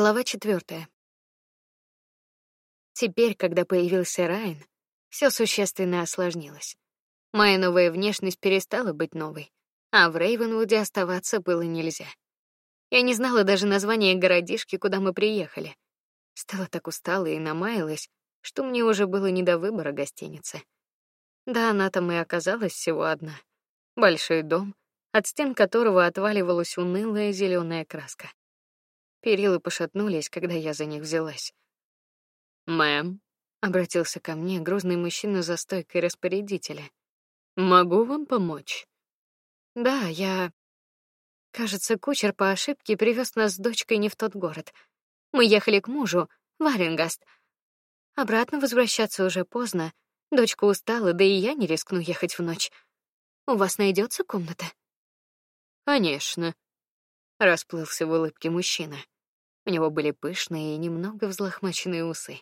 Глава четвертая. Теперь, когда появился Райан, все существенно осложнилось. Моя новая внешность перестала быть новой, а в Рейвенвуде оставаться было нельзя. Я не знала даже названия городишки, куда мы приехали. Стала так устала и намаялась, что мне уже было не до выбора гостиницы. Да, она там и оказалась всего одна. Большой дом, от стен которого отваливалась унылая зеленая краска. Перила пошатнулись, когда я за них взялась. "Мэм", обратился ко мне грузный мужчина за стойкой распорядителя. "Могу вам помочь?" "Да, я Кажется, кучер по ошибке привез нас с дочкой не в тот город. Мы ехали к мужу, в Аренгаст. Обратно возвращаться уже поздно. Дочка устала, да и я не рискну ехать в ночь. У вас найдется комната? Конечно, расплылся в улыбке мужчина. У него были пышные и немного взлохмаченные усы.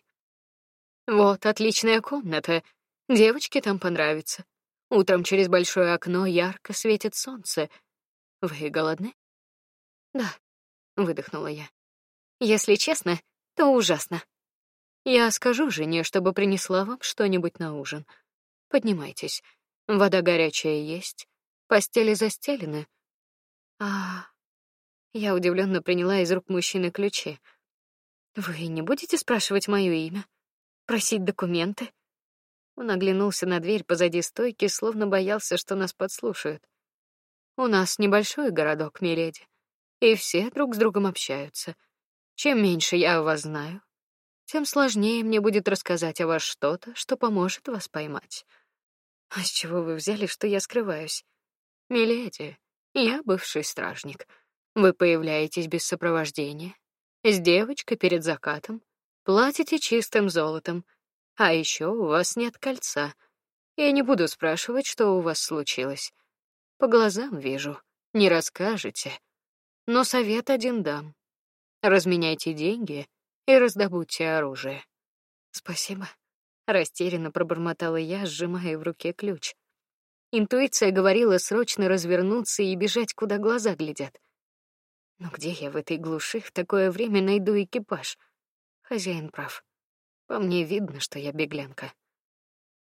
Вот отличная комната. Девочке там понравится. Утром через большое окно ярко светит солнце. Вы голодны? Да, выдохнула я. Если честно, то ужасно. Я скажу жене, чтобы принесла вам что-нибудь на ужин. Поднимайтесь. Вода горячая есть, постели застелены. А я удивленно приняла из рук мужчины ключи. Вы не будете спрашивать мое имя, просить документы? Он оглянулся на дверь позади стойки, словно боялся, что нас подслушают. У нас небольшой городок, миледи, и все друг с другом общаются. Чем меньше я о вас знаю, тем сложнее мне будет рассказать о вас что-то, что поможет вас поймать. А с чего вы взяли, что я скрываюсь? Миледи, я бывший стражник. Вы появляетесь без сопровождения, с девочкой перед закатом, платите чистым золотом, а еще у вас нет кольца. Я не буду спрашивать, что у вас случилось. По глазам вижу, не расскажете. Но совет один дам: разменяйте деньги и раздобудьте оружие. Спасибо, растерянно пробормотала я, сжимая в руке ключ. Интуиция говорила срочно развернуться и бежать, куда глаза глядят. Но где я в этой глуши в такое время найду экипаж? Хозяин прав. По мне видно, что я беглянка.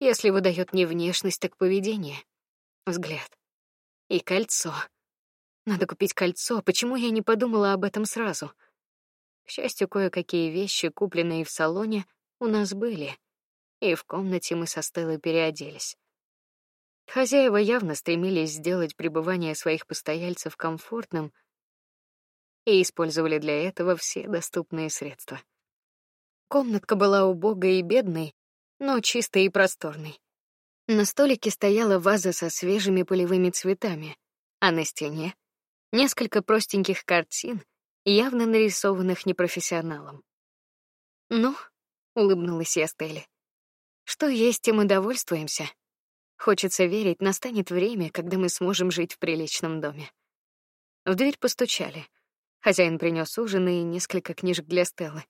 Если выдает не внешность, так поведение, взгляд. И кольцо. Надо купить кольцо. Почему я не подумала об этом сразу? К счастью, кое-какие вещи, купленные в салоне, у нас были, и в комнате мы со Стеллой переоделись. Хозяева явно стремились сделать пребывание своих постояльцев комфортным и использовали для этого все доступные средства. Комнатка была убогой и бедной, но чистой и просторной. На столике стояла ваза со свежими полевыми цветами, а на стене несколько простеньких картин, явно нарисованных непрофессионалом. Ну, улыбнулась я Стелле. Что есть, и довольствуемся. Хочется верить, настанет время, когда мы сможем жить в приличном доме. В дверь постучали. Хозяин принес ужин и несколько книжек для Стеллы.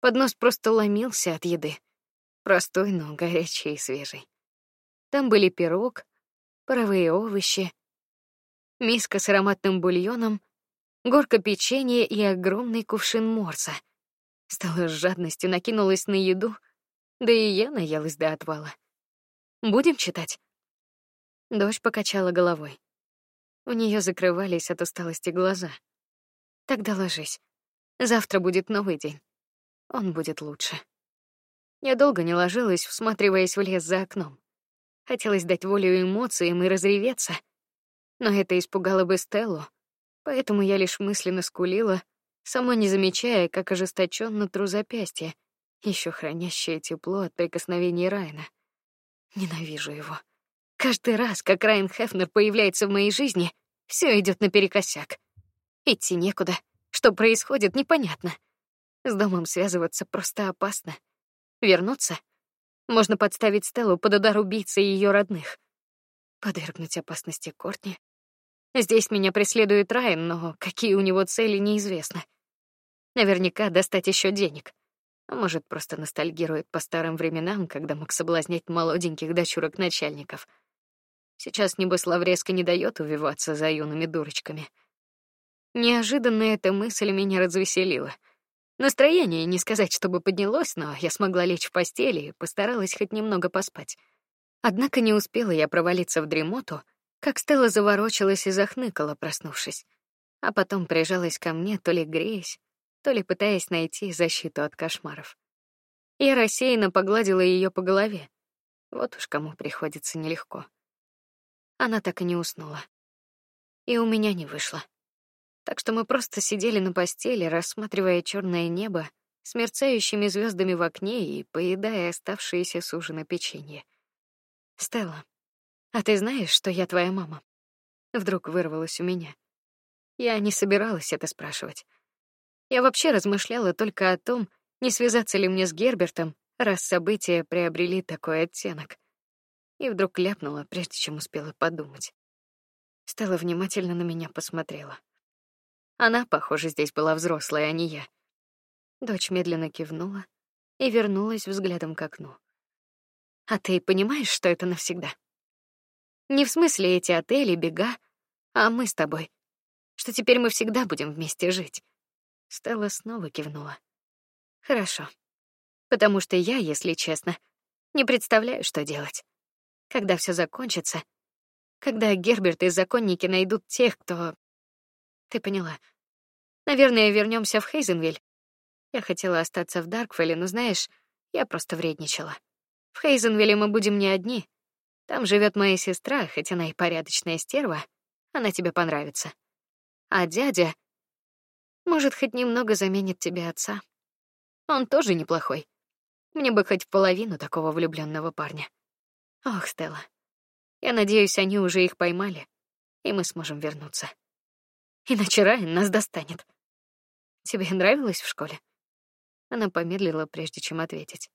Поднос просто ломился от еды. Простой, но горячий и свежий. Там были пирог, паровые овощи, миска с ароматным бульоном, горка печенья и огромный кувшин морса. Стала с жадностью накинулась на еду, да и я наелась до отвала. Будем читать. Дочь покачала головой. У нее закрывались от усталости глаза. Тогда ложись. Завтра будет новый день. Он будет лучше. Я долго не ложилась, всматриваясь в лес за окном. Хотелось дать волю эмоциям и разреветься, но это испугало бы Стеллу, поэтому я лишь мысленно скулила, сама не замечая, как ожесточенно тру запястье, еще хранящее тепло от прикосновений Райна. Ненавижу его. Каждый раз, как Райан Хефнер появляется в моей жизни, все идет наперекосяк. Идти некуда. Что происходит, непонятно. С домом связываться просто опасно. Вернуться можно подставить Стеллу под удар убийцы и ее родных. Подвергнуть опасности Кортни. Здесь меня преследует Райан, но какие у него цели неизвестно. Наверняка достать еще денег. Может, просто ностальгирует по старым временам, когда мог соблазнять молоденьких дочурок начальников. Сейчас небось Лавреска не дает увиваться за юными дурочками. Неожиданно эта мысль меня развеселила. Настроение не сказать, чтобы поднялось, но я смогла лечь в постели и постаралась хоть немного поспать. Однако не успела я провалиться в дремоту, как Стелла заворочилась и захныкала, проснувшись, а потом прижалась ко мне, то ли греясь, то ли пытаясь найти защиту от кошмаров. Я рассеянно погладила ее по голове. Вот уж кому приходится нелегко. Она так и не уснула. И у меня не вышло. Так что мы просто сидели на постели, рассматривая черное небо с мерцающими звездами в окне и поедая оставшиеся с ужина печенье. Стелла, а ты знаешь, что я твоя мама? Вдруг вырвалось у меня. Я не собиралась это спрашивать. Я вообще размышляла только о том, не связаться ли мне с Гербертом, раз события приобрели такой оттенок. И вдруг ляпнула, прежде чем успела подумать. Стелла внимательно на меня посмотрела. Она, похоже, здесь была взрослая, а не я. Дочь медленно кивнула и вернулась взглядом к окну. А ты понимаешь, что это навсегда? Не в смысле эти отели, бега, а мы с тобой. Что теперь мы всегда будем вместе жить. Стелла снова кивнула. Хорошо. Потому что я, если честно, не представляю, что делать. Когда все закончится, когда Герберт и законники найдут тех, кто Ты поняла. Наверное, вернемся в Хейзенвиль. Я хотела остаться в Дарквелле, но знаешь, я просто вредничала. В Хейзенвилле мы будем не одни. Там живет моя сестра, хоть она и порядочная стерва, она тебе понравится. А дядя, может, хоть немного заменит тебе отца. Он тоже неплохой. Мне бы хоть половину такого влюбленного парня. Ох, Стелла. Я надеюсь, они уже их поймали, и мы сможем вернуться. Иначе Райан нас достанет. Тебе нравилось в школе? Она помедлила, прежде чем ответить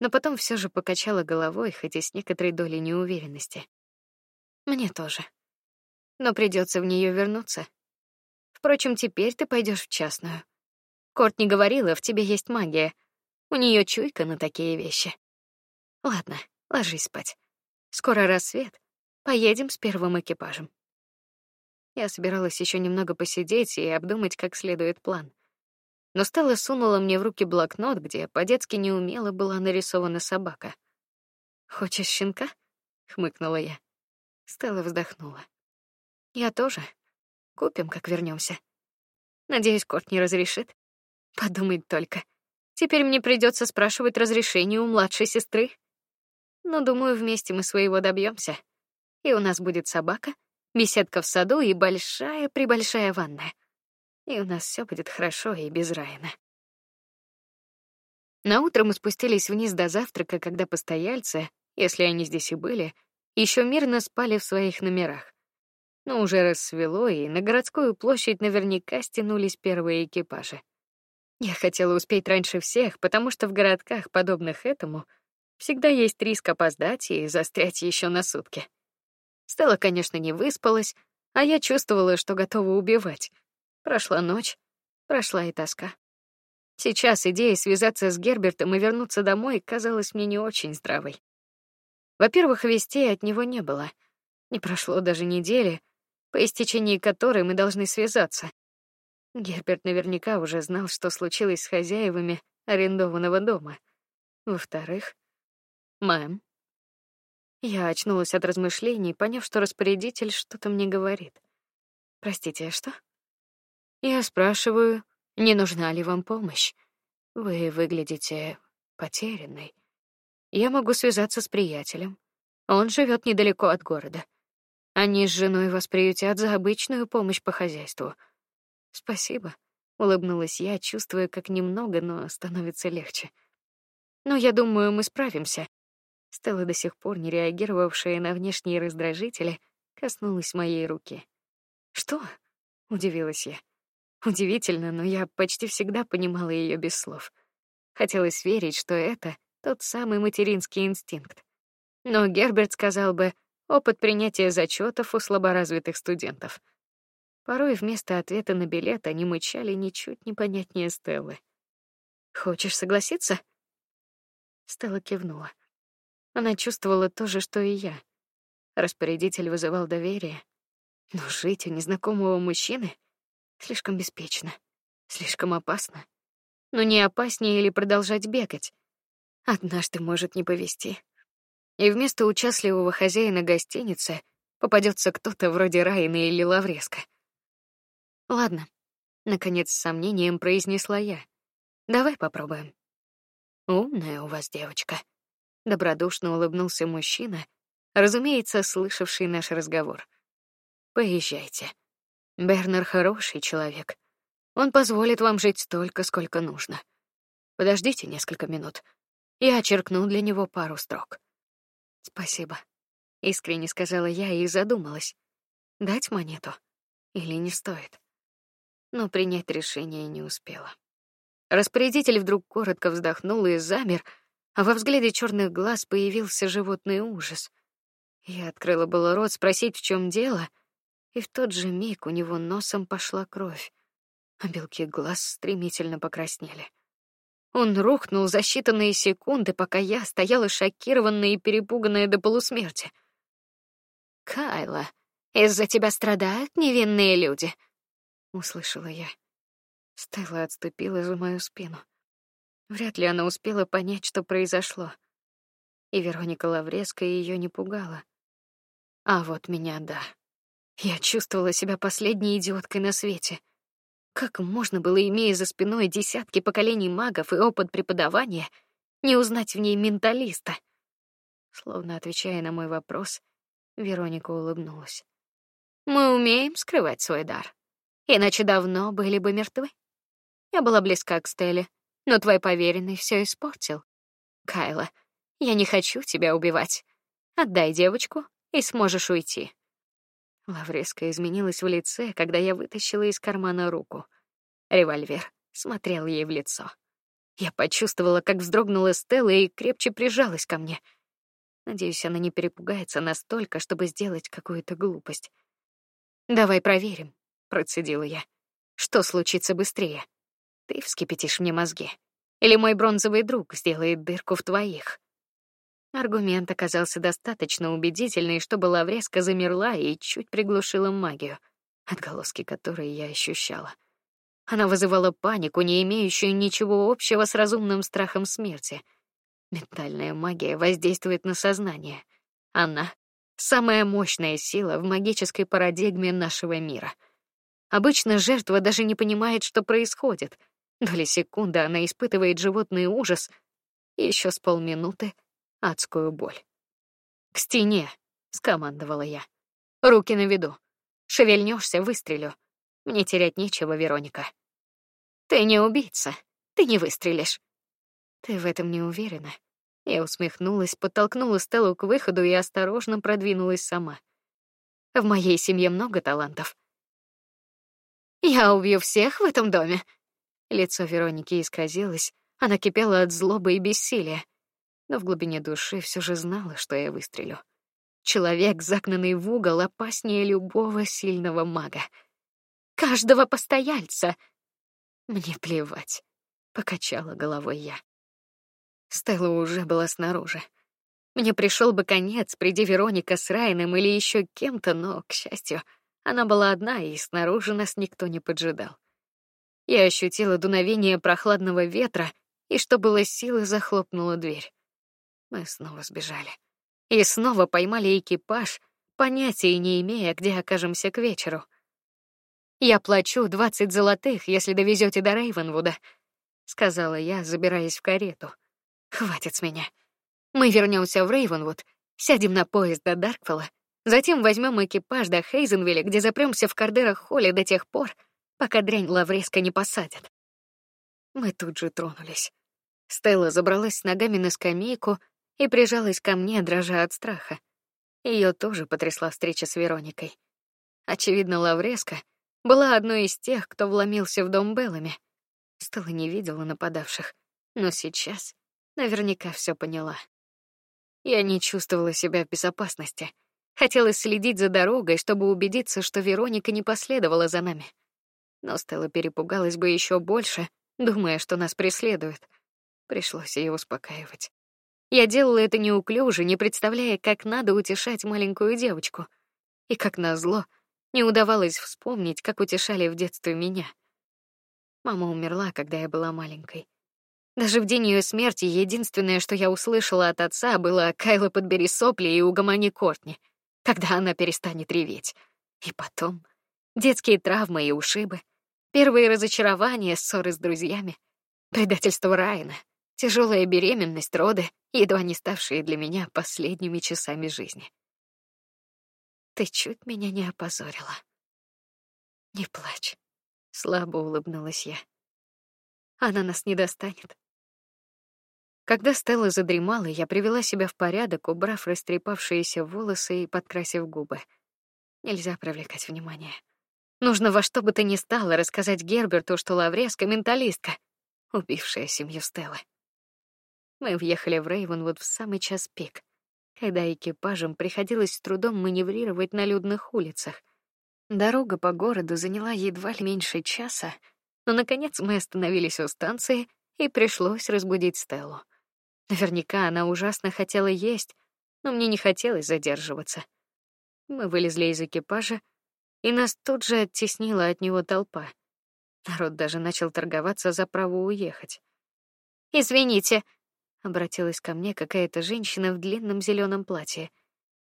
но потом все же покачала головой, хотя с некоторой долей неуверенности. Мне тоже. Но придется в нее вернуться. Впрочем, теперь ты пойдешь в частную. Корт не говорила, в тебе есть магия. У нее чуйка на такие вещи. Ладно, ложись спать. Скоро рассвет. Поедем с первым экипажем. Я собиралась еще немного посидеть и обдумать как следует план но Стелла сунула мне в руки блокнот, где по-детски неумело была нарисована собака. Хочешь щенка? хмыкнула я. Стелла вздохнула. Я тоже. Купим, как вернемся. Надеюсь, Корт не разрешит. Подумать только. Теперь мне придется спрашивать разрешение у младшей сестры. Но думаю, вместе мы своего добьемся. И у нас будет собака, беседка в саду и большая прибольшая ванная и у нас все будет хорошо и без Райана. На утро мы спустились вниз до завтрака, когда постояльцы, если они здесь и были, еще мирно спали в своих номерах. Но уже рассвело, и на городскую площадь наверняка стянулись первые экипажи. Я хотела успеть раньше всех, потому что в городках, подобных этому, всегда есть риск опоздать и застрять еще на сутки. Стелла, конечно, не выспалась, а я чувствовала, что готова убивать. Прошла ночь, прошла и тоска. Сейчас идея связаться с Гербертом и вернуться домой казалась мне не очень здравой. Во-первых, вестей от него не было. Не прошло даже недели, по истечении которой мы должны связаться. Герберт наверняка уже знал, что случилось с хозяевами арендованного дома. Во-вторых, мэм. Я очнулась от размышлений, поняв, что распорядитель что-то мне говорит. Простите, а что? Я спрашиваю, не нужна ли вам помощь? Вы выглядите потерянной. Я могу связаться с приятелем. Он живет недалеко от города. Они с женой вас приютят за обычную помощь по хозяйству. Спасибо, улыбнулась я, чувствуя, как немного, но становится легче. Но я думаю, мы справимся. Стелла до сих пор не реагировавшая на внешние раздражители, коснулась моей руки. Что? удивилась я. Удивительно, но я почти всегда понимала ее без слов. Хотелось верить, что это тот самый материнский инстинкт. Но Герберт сказал бы, опыт принятия зачетов у слаборазвитых студентов. Порой вместо ответа на билет они мычали ничуть не понятнее Стеллы. Хочешь согласиться? Стелла кивнула. Она чувствовала то же, что и я. Распорядитель вызывал доверие, но жить у незнакомого мужчины Слишком беспечно, слишком опасно. но не опаснее ли продолжать бегать? Однажды может не повезти. И вместо участливого хозяина гостиницы попадется кто-то вроде Райана или Лавреска. Ладно, наконец с сомнением произнесла я. Давай попробуем. Умная у вас девочка. Добродушно улыбнулся мужчина, разумеется, слышавший наш разговор. Поезжайте. Бернер хороший человек. Он позволит вам жить столько, сколько нужно. Подождите несколько минут. Я очеркну для него пару строк. Спасибо, искренне сказала я и задумалась, дать монету или не стоит. Но принять решение не успела. Распорядитель вдруг коротко вздохнул и замер, а во взгляде черных глаз появился животный ужас. Я открыла было рот спросить, в чем дело, и в тот же миг у него носом пошла кровь, а белки глаз стремительно покраснели. Он рухнул за считанные секунды, пока я стояла шокированная и перепуганная до полусмерти. Кайла, из-за тебя страдают невинные люди, услышала я. Стелла отступила за мою спину. Вряд ли она успела понять, что произошло. И Вероника Лавреска ее не пугала. А вот меня да. Я чувствовала себя последней идиоткой на свете. Как можно было, имея за спиной десятки поколений магов и опыт преподавания, не узнать в ней менталиста? Словно отвечая на мой вопрос, Вероника улыбнулась. Мы умеем скрывать свой дар, иначе давно были бы мертвы. Я была близка к Стелле, но твой поверенный все испортил. Кайла, я не хочу тебя убивать. Отдай девочку, и сможешь уйти. Лавреска изменилась в лице, когда я вытащила из кармана руку. Револьвер смотрел ей в лицо. Я почувствовала, как вздрогнула Стелла и крепче прижалась ко мне. Надеюсь, она не перепугается настолько, чтобы сделать какую-то глупость. Давай проверим, процедила я. Что случится быстрее? Ты вскипятишь мне мозги, или мой бронзовый друг сделает дырку в твоих? Аргумент оказался достаточно убедительный, чтобы Лавреска замерла и чуть приглушила магию, отголоски которой я ощущала. Она вызывала панику, не имеющую ничего общего с разумным страхом смерти. Ментальная магия воздействует на сознание. Она самая мощная сила в магической парадигме нашего мира. Обычно жертва даже не понимает, что происходит. Доли секунды она испытывает животный ужас, и еще с полминуты адскую боль. К стене, скомандовала я. Руки на виду. Шевельнешься, выстрелю. Мне терять нечего, Вероника. Ты не убийца, ты не выстрелишь. Ты в этом не уверена? Я усмехнулась, подтолкнула Стеллу к выходу и осторожно продвинулась сама. В моей семье много талантов. Я убью всех в этом доме. Лицо Вероники исказилось, она кипела от злобы и бессилия но в глубине души все же знала, что я выстрелю. Человек, загнанный в угол, опаснее любого сильного мага. Каждого постояльца. Мне плевать, покачала головой я. Стелла уже была снаружи. Мне пришел бы конец, приди Вероника с Райаном или еще кем-то, но, к счастью, она была одна, и снаружи нас никто не поджидал. Я ощутила дуновение прохладного ветра и, что было силы, захлопнула дверь. Мы снова сбежали. И снова поймали экипаж, понятия не имея, где окажемся к вечеру. Я плачу двадцать золотых, если довезете до Рейвенвуда, сказала я, забираясь в карету. Хватит с меня. Мы вернемся в Рейвенвуд, сядем на поезд до Даркфелла, затем возьмем экипаж до Хейзенвилля, где запремся в Кардерах холле до тех пор, пока дрянь Лавреска не посадят. Мы тут же тронулись. Стелла забралась с ногами на скамейку, и прижалась ко мне, дрожа от страха. Ее тоже потрясла встреча с Вероникой. Очевидно, Лавреска была одной из тех, кто вломился в дом Беллами. Стала не видела нападавших, но сейчас наверняка все поняла. Я не чувствовала себя в безопасности. Хотелось следить за дорогой, чтобы убедиться, что Вероника не последовала за нами. Но Стелла перепугалась бы еще больше, думая, что нас преследуют. Пришлось ее успокаивать. Я делала это неуклюже, не представляя, как надо утешать маленькую девочку. И как назло, не удавалось вспомнить, как утешали в детстве меня. Мама умерла, когда я была маленькой. Даже в день ее смерти единственное, что я услышала от отца, было «Кайла, подбери сопли и угомони Кортни», когда она перестанет реветь. И потом детские травмы и ушибы, первые разочарования, ссоры с друзьями, предательство Райана, тяжелая беременность, роды, едва не ставшие для меня последними часами жизни. Ты чуть меня не опозорила. Не плачь, слабо улыбнулась я. Она нас не достанет. Когда Стелла задремала, я привела себя в порядок, убрав растрепавшиеся волосы и подкрасив губы. Нельзя привлекать внимание. Нужно во что бы то ни стало рассказать Герберту, что Лавреска менталистка, убившая семью Стеллы. Мы въехали в Рейвенвуд в самый час пик, когда экипажам приходилось с трудом маневрировать на людных улицах. Дорога по городу заняла едва ли меньше часа, но наконец мы остановились у станции, и пришлось разбудить Стеллу. Наверняка она ужасно хотела есть, но мне не хотелось задерживаться. Мы вылезли из экипажа, и нас тут же оттеснила от него толпа. Народ даже начал торговаться за право уехать. Извините, обратилась ко мне какая-то женщина в длинном зеленом платье.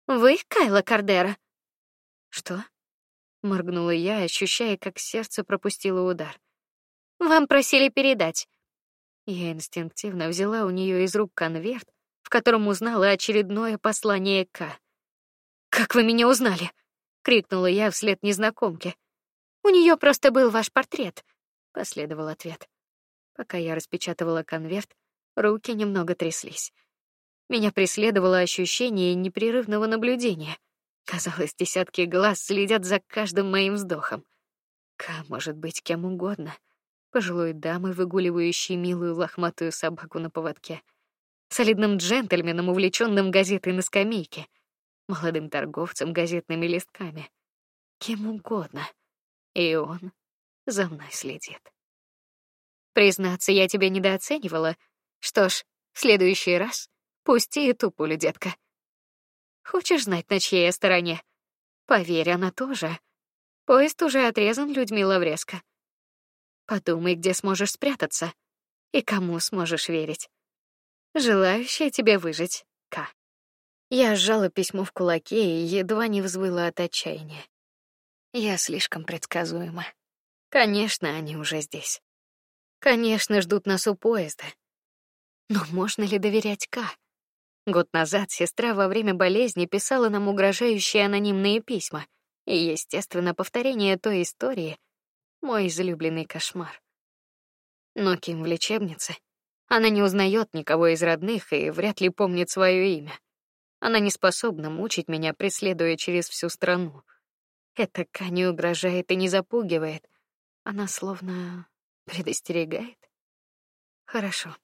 Вы Кайла Кардера? Что? моргнула я, ощущая, как сердце пропустило удар. Вам просили передать. Я инстинктивно взяла у нее из рук конверт, в котором узнала очередное послание К. Как вы меня узнали? Крикнула я вслед незнакомке. У нее просто был ваш портрет, последовал ответ. Пока я распечатывала конверт, руки немного тряслись. Меня преследовало ощущение непрерывного наблюдения. Казалось, десятки глаз следят за каждым моим вздохом. К может быть кем угодно пожилой дамой, выгуливающей милую лохматую собаку на поводке, солидным джентльменом, увлеченным газетой на скамейке, молодым торговцем газетными листками, кем угодно. И он за мной следит. Признаться, я тебя недооценивала. Что ж, в следующий раз пусти эту пулю, детка. Хочешь знать, на чьей я стороне? Поверь, она тоже. Поезд уже отрезан людьми Лавреска. Подумай, где сможешь спрятаться и кому сможешь верить. Желающая тебе выжить, К. Я сжала письмо в кулаке и едва не взвыла от отчаяния. Я слишком предсказуема. Конечно, они уже здесь. Конечно, ждут нас у поезда. Но можно ли доверять К? Год назад сестра во время болезни писала нам угрожающие анонимные письма, и, естественно, повторение той истории мой излюбленный кошмар. Но Ким в лечебнице. Она не узнает никого из родных и вряд ли помнит свое имя. Она не способна мучить меня, преследуя через всю страну. Это Ка не угрожает и не запугивает. Она словно предостерегает. Хорошо.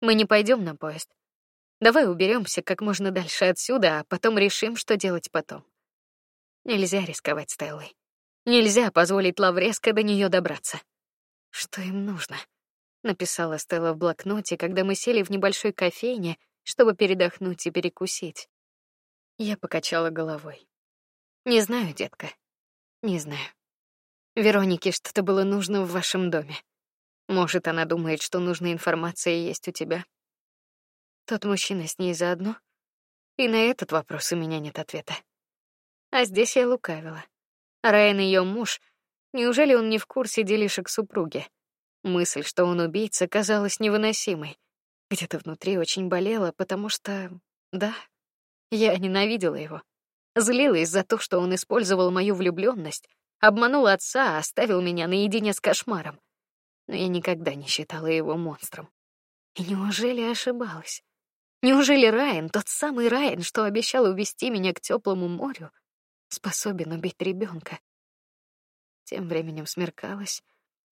Мы не пойдем на поезд. Давай уберемся как можно дальше отсюда, а потом решим, что делать потом. Нельзя рисковать Стеллой. Нельзя позволить Лавреско до нее добраться. Что им нужно? Написала Стелла в блокноте, когда мы сели в небольшой кофейне, чтобы передохнуть и перекусить. Я покачала головой. Не знаю, детка. Не знаю. Веронике что-то было нужно в вашем доме. Может, она думает, что нужная информация есть у тебя. Тот мужчина с ней заодно. И на этот вопрос у меня нет ответа. А здесь я лукавила. Райан ее муж. Неужели он не в курсе делишек супруги? Мысль, что он убийца, казалась невыносимой. Где-то внутри очень болело, потому что, да, я ненавидела его, злилась за то, что он использовал мою влюбленность, обманул отца, оставил меня наедине с кошмаром. Но я никогда не считала его монстром. И неужели ошибалась? Неужели Райан, тот самый Райан, что обещал увести меня к теплому морю, способен убить ребенка. Тем временем смеркалось.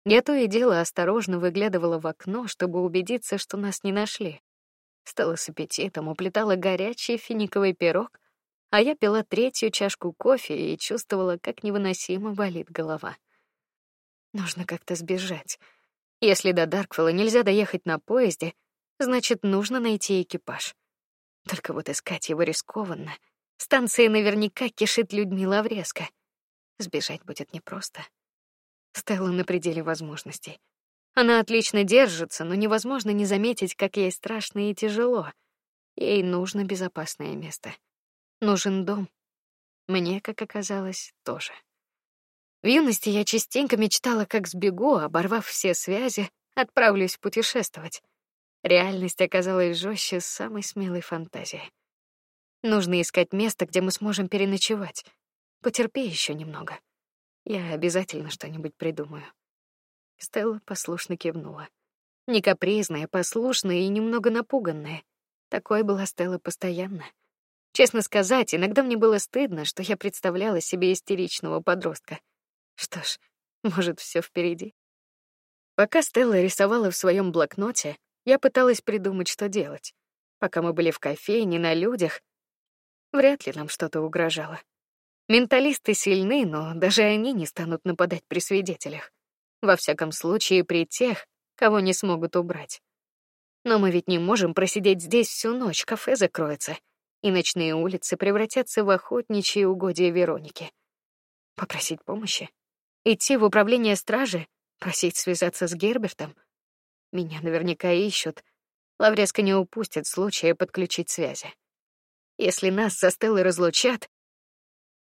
Я то и дело осторожно выглядывала в окно, чтобы убедиться, что нас не нашли. Стала с аппетитом, уплетала горячий финиковый пирог, а я пила третью чашку кофе и чувствовала, как невыносимо болит голова. Нужно как-то сбежать. Если до Дарквелла нельзя доехать на поезде, значит, нужно найти экипаж. Только вот искать его рискованно. Станция наверняка кишит людьми Лавреска. Сбежать будет непросто. Стелла на пределе возможностей. Она отлично держится, но невозможно не заметить, как ей страшно и тяжело. Ей нужно безопасное место. Нужен дом. Мне, как оказалось, тоже. В юности я частенько мечтала, как сбегу, оборвав все связи, отправлюсь путешествовать. Реальность оказалась жестче самой смелой фантазии. Нужно искать место, где мы сможем переночевать. Потерпи еще немного. Я обязательно что-нибудь придумаю. Стелла послушно кивнула. Не капризная, послушная и немного напуганная. Такой была Стелла постоянно. Честно сказать, иногда мне было стыдно, что я представляла себе истеричного подростка. Что ж, может, все впереди. Пока Стелла рисовала в своем блокноте, я пыталась придумать, что делать. Пока мы были в кофейне на людях, вряд ли нам что-то угрожало. Менталисты сильны, но даже они не станут нападать при свидетелях. Во всяком случае, при тех, кого не смогут убрать. Но мы ведь не можем просидеть здесь всю ночь, кафе закроется, и ночные улицы превратятся в охотничьи угодья Вероники. Попросить помощи? Идти в управление стражи? Просить связаться с Гербертом? Меня наверняка ищут. Лавреска не упустит случая подключить связи. Если нас со Стеллой разлучат...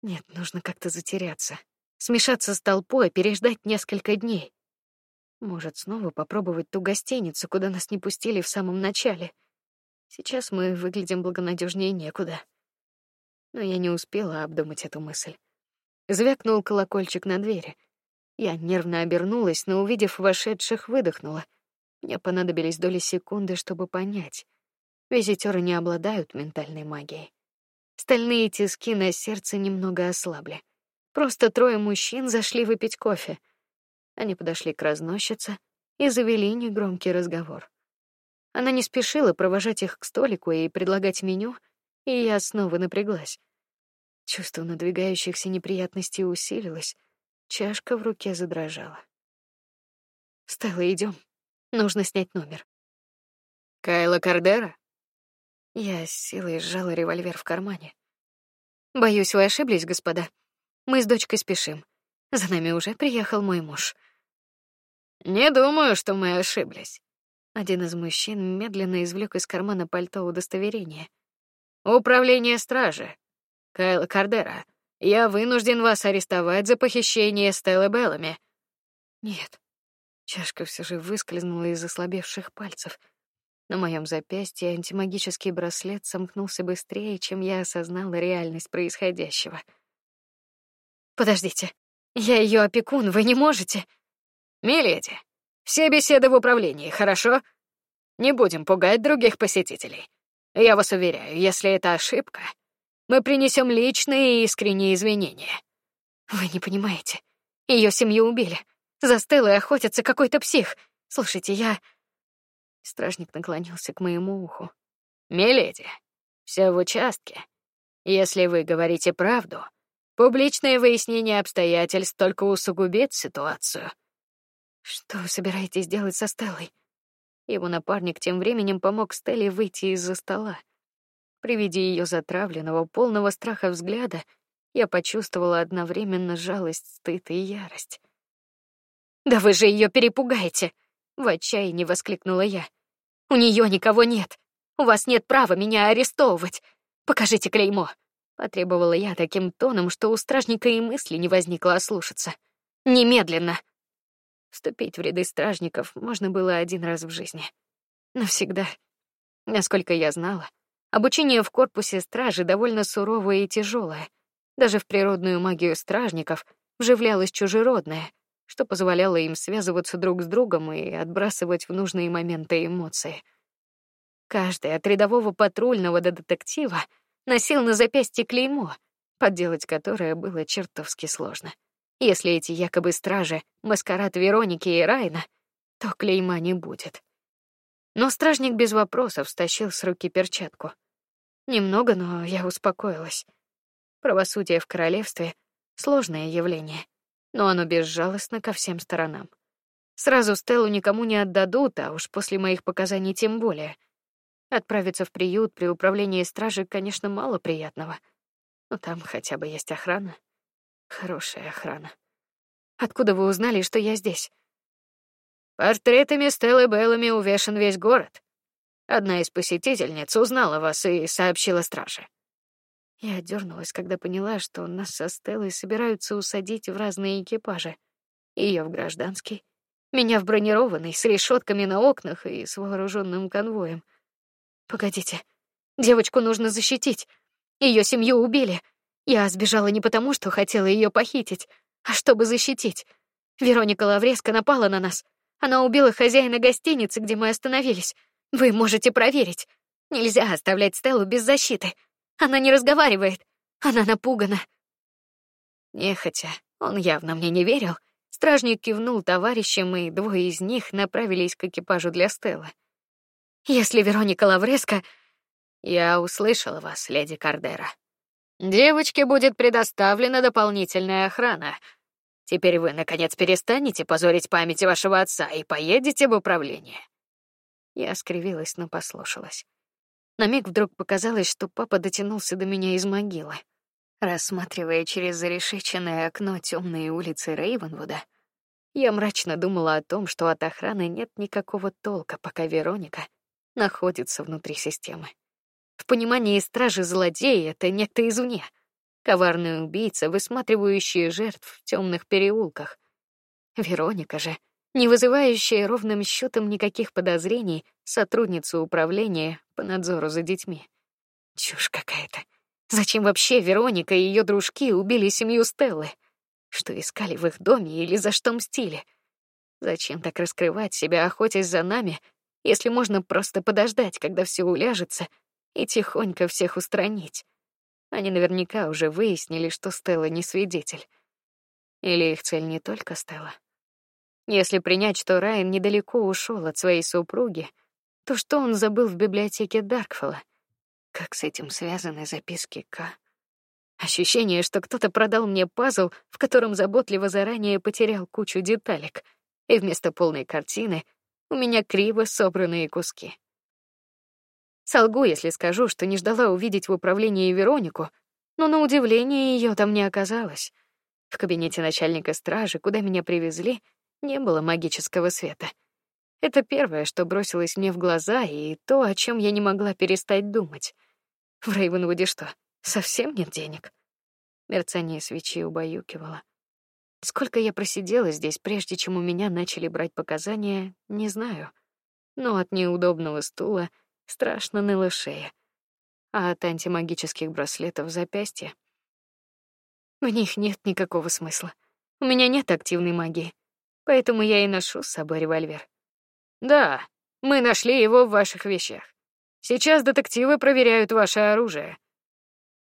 Нет, нужно как-то затеряться. Смешаться с толпой, переждать несколько дней. Может, снова попробовать ту гостиницу, куда нас не пустили в самом начале. Сейчас мы выглядим благонадежнее некуда. Но я не успела обдумать эту мысль. Звякнул колокольчик на двери. Я нервно обернулась, но увидев вошедших, выдохнула. Мне понадобились доли секунды, чтобы понять. Визитеры не обладают ментальной магией. Стальные тиски на сердце немного ослабли. Просто трое мужчин зашли выпить кофе — они подошли к разносчице и завели негромкий разговор. Она не спешила провожать их к столику и предлагать меню, и я снова напряглась. Чувство надвигающихся неприятностей усилилось, чашка в руке задрожала. Стелла, идем. Нужно снять номер. Кайла Кардера. Я с силой сжала револьвер в кармане. Боюсь, вы ошиблись, господа. Мы с дочкой спешим. За нами уже приехал мой муж. Не думаю, что мы ошиблись. Один из мужчин медленно извлек из кармана пальто удостоверение. Управление стражи. Кайл Кардера, я вынужден вас арестовать за похищение Стеллы Беллами. Нет. Чашка все же выскользнула из ослабевших пальцев. На моем запястье антимагический браслет сомкнулся быстрее, чем я осознала реальность происходящего. Подождите, я ее опекун, вы не можете. Миледи, все беседы в управлении, хорошо? Не будем пугать других посетителей. Я вас уверяю, если это ошибка, мы принесем личные и искренние извинения. Вы не понимаете. Ее семью убили. За Стеллой охотится какой-то псих. Слушайте, я... Стражник наклонился к моему уху. Миледи, все в участке. Если вы говорите правду, Публичное выяснение обстоятельств только усугубит ситуацию. Что вы собираетесь делать со Стеллой? Его напарник тем временем помог Стелле выйти из-за стола. При виде ее затравленного, полного страха взгляда, я почувствовала одновременно жалость, стыд и ярость. Да вы же ее перепугаете! В отчаянии воскликнула я. У нее никого нет. У вас нет права меня арестовывать. Покажите клеймо потребовала я таким тоном, что у стражника и мысли не возникло ослушаться. Немедленно. Вступить в ряды стражников можно было один раз в жизни. Навсегда. Насколько я знала, обучение в корпусе стражи довольно суровое и тяжелое. Даже в природную магию стражников вживлялось чужеродное, что позволяло им связываться друг с другом и отбрасывать в нужные моменты эмоции. Каждый от рядового патрульного до детектива носил на запястье клеймо, подделать которое было чертовски сложно. Если эти якобы стражи маскарад Вероники и Райна, то клейма не будет. Но стражник без вопросов стащил с руки перчатку. Немного, но я успокоилась. Правосудие в королевстве сложное явление, но оно безжалостно ко всем сторонам. Сразу Стеллу никому не отдадут, а уж после моих показаний тем более — Отправиться в приют при управлении стражи, конечно, мало приятного, но там хотя бы есть охрана, хорошая охрана. Откуда вы узнали, что я здесь? Портретами Стеллы Беллами увешан весь город. Одна из посетительниц узнала вас и сообщила страже. Я дернулась, когда поняла, что нас со Стеллой собираются усадить в разные экипажи. Ее в гражданский, меня в бронированный с решетками на окнах и с вооруженным конвоем. Погодите, девочку нужно защитить. Ее семью убили. Я сбежала не потому, что хотела ее похитить, а чтобы защитить. Вероника Лавреска напала на нас. Она убила хозяина гостиницы, где мы остановились. Вы можете проверить. Нельзя оставлять Стеллу без защиты. Она не разговаривает. Она напугана. Нехотя, он явно мне не верил. Стражник кивнул товарищам, и двое из них направились к экипажу для Стеллы. Если Вероника Лавреска, я услышала вас, леди Кардера. Девочке будет предоставлена дополнительная охрана. Теперь вы наконец перестанете позорить память вашего отца и поедете в управление. Я скривилась, но послушалась. На миг вдруг показалось, что папа дотянулся до меня из могилы. Рассматривая через зарешеченное окно темные улицы Рейвенвуда, я мрачно думала о том, что от охраны нет никакого толка, пока Вероника находится внутри системы. В понимании стражи злодеи это некто извне, коварный убийца, высматривающий жертв в темных переулках. Вероника же, не вызывающая ровным счетом никаких подозрений, сотрудница управления по надзору за детьми. Чушь какая-то. Зачем вообще Вероника и ее дружки убили семью Стеллы? Что искали в их доме или за что мстили? Зачем так раскрывать себя, охотясь за нами, если можно просто подождать, когда все уляжется, и тихонько всех устранить? Они наверняка уже выяснили, что Стелла не свидетель. Или их цель не только Стелла. Если принять, что Райан недалеко ушел от своей супруги, то что он забыл в библиотеке Даркфелла? Как с этим связаны записки К? Ощущение, что кто-то продал мне пазл, в котором заботливо заранее потерял кучу деталек, и вместо полной картины у меня криво собранные куски. Солгу, если скажу, что не ждала увидеть в управлении Веронику, но на удивление ее там не оказалось. В кабинете начальника стражи, куда меня привезли, не было магического света. Это первое, что бросилось мне в глаза, и то, о чем я не могла перестать думать. В Рейвенвуде что, совсем нет денег? Мерцание свечи убаюкивало. Сколько я просидела здесь, прежде чем у меня начали брать показания, не знаю. Но от неудобного стула страшно ныло шея, а от антимагических браслетов запястья в них нет никакого смысла. У меня нет активной магии, поэтому я и ношу с собой револьвер. Да, мы нашли его в ваших вещах. Сейчас детективы проверяют ваше оружие.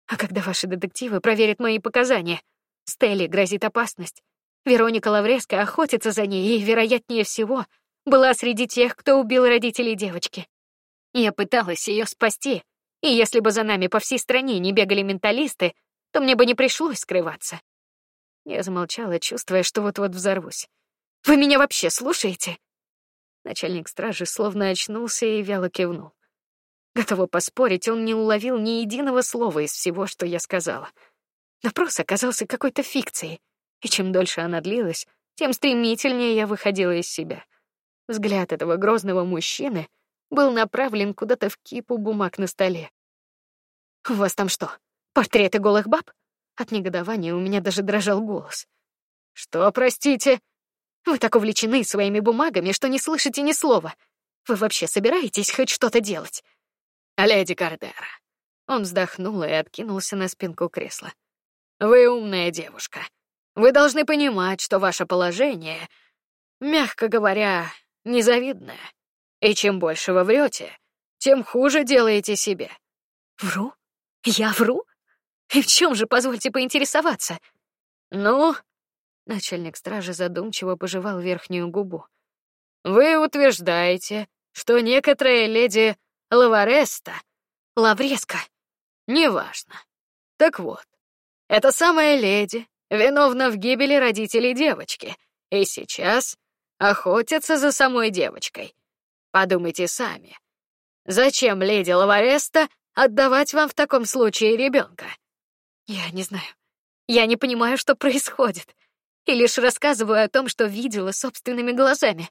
А когда ваши детективы проверят мои показания, Стелле грозит опасность. Вероника Лавреска охотится за ней и, вероятнее всего, была среди тех, кто убил родителей девочки. Я пыталась ее спасти, и если бы за нами по всей стране не бегали менталисты, то мне бы не пришлось скрываться. Я замолчала, чувствуя, что вот-вот взорвусь. Вы меня вообще слушаете? Начальник стражи словно очнулся и вяло кивнул. Готова поспорить, он не уловил ни единого слова из всего, что я сказала. Допрос оказался какой-то фикцией, и чем дольше она длилась, тем стремительнее я выходила из себя. Взгляд этого грозного мужчины был направлен куда-то в кипу бумаг на столе. У вас там что, портреты голых баб? От негодования у меня даже дрожал голос. Что, простите? Вы так увлечены своими бумагами, что не слышите ни слова. Вы вообще собираетесь хоть что-то делать? А леди Кардера. Он вздохнул и откинулся на спинку кресла. Вы умная девушка. Вы должны понимать, что ваше положение, мягко говоря, незавидное. И чем больше вы врете, тем хуже делаете себе. Вру? Я вру? И в чем же, позвольте поинтересоваться? Ну, Начальник стражи задумчиво пожевал верхнюю губу. Вы утверждаете, что некоторая леди Лавареста, Лавреска, неважно. Так вот, эта самая леди виновна в гибели родителей девочки и сейчас охотится за самой девочкой. Подумайте сами. Зачем леди Лавареста отдавать вам в таком случае ребенка? Я не знаю. Я не понимаю, что происходит и лишь рассказываю о том, что видела собственными глазами.